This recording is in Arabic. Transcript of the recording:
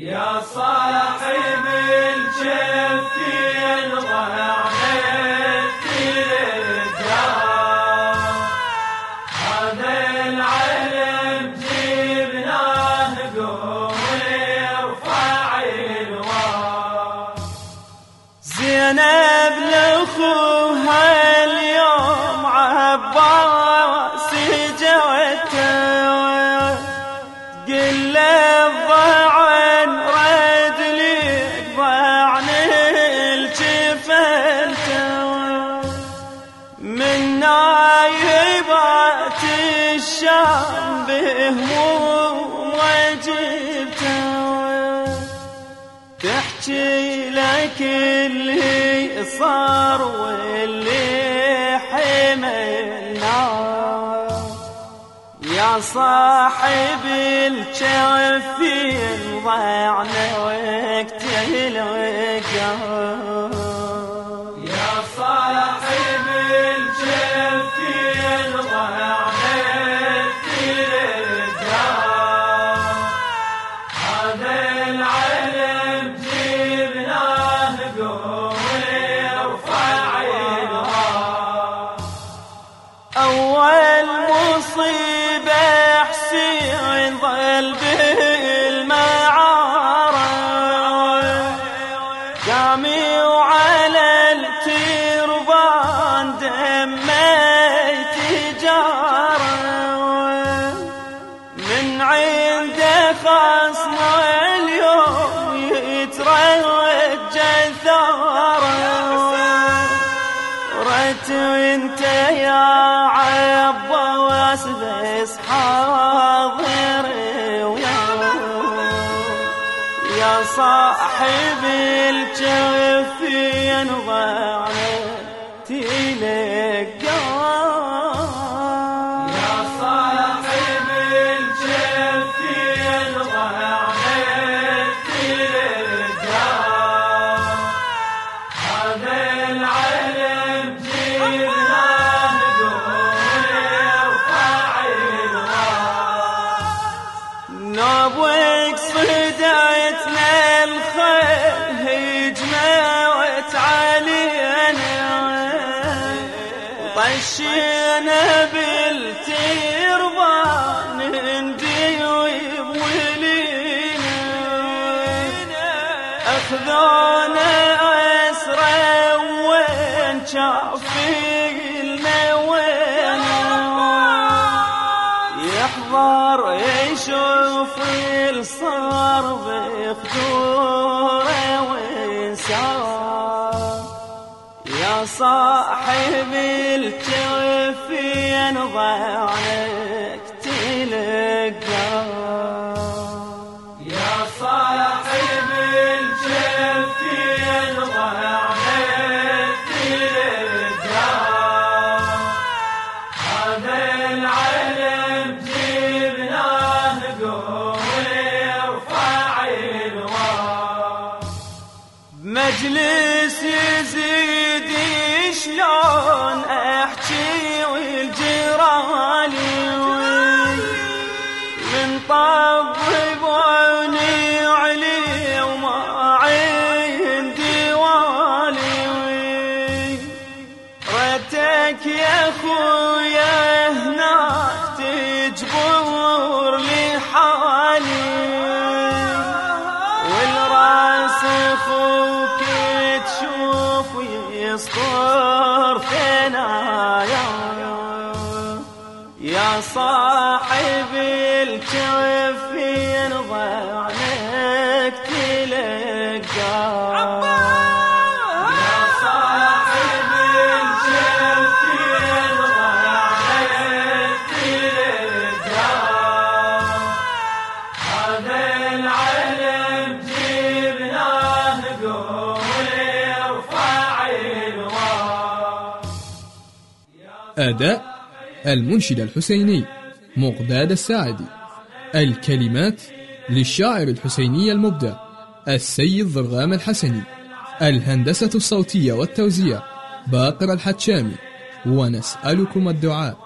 يا صاحب الجفين ضعنت هذا العلم جبناه قوم يرفع زينب لأخوها اليوم عباس جوته قل له من نايبات الشام بهموم وجبته تحكي لك اللي صار واللي حملنا يا صاحب الكفين ضيعنا وقت الوقت هذا صاحب الجفين ضعنت وطشينا بالتربان نديوي بولينا أخذونا اسرى وين شافينا وين يحضر يشوف الصار بخدوره صاحب الكفين ضعنك تلقاه يا صاحب هذا العلم الوار مجلس يزيد شلون احكي والجرالي من طببوني علي وما عندي والي. رتك يا يسطر ثنايا يا صاحب الكفين ضعنك أداء المنشد الحسيني مقداد الساعدي. الكلمات للشاعر الحسيني المبدع السيد ضرغام الحسني. الهندسة الصوتية والتوزيع باقر الحتشامي. ونسألكم الدعاء.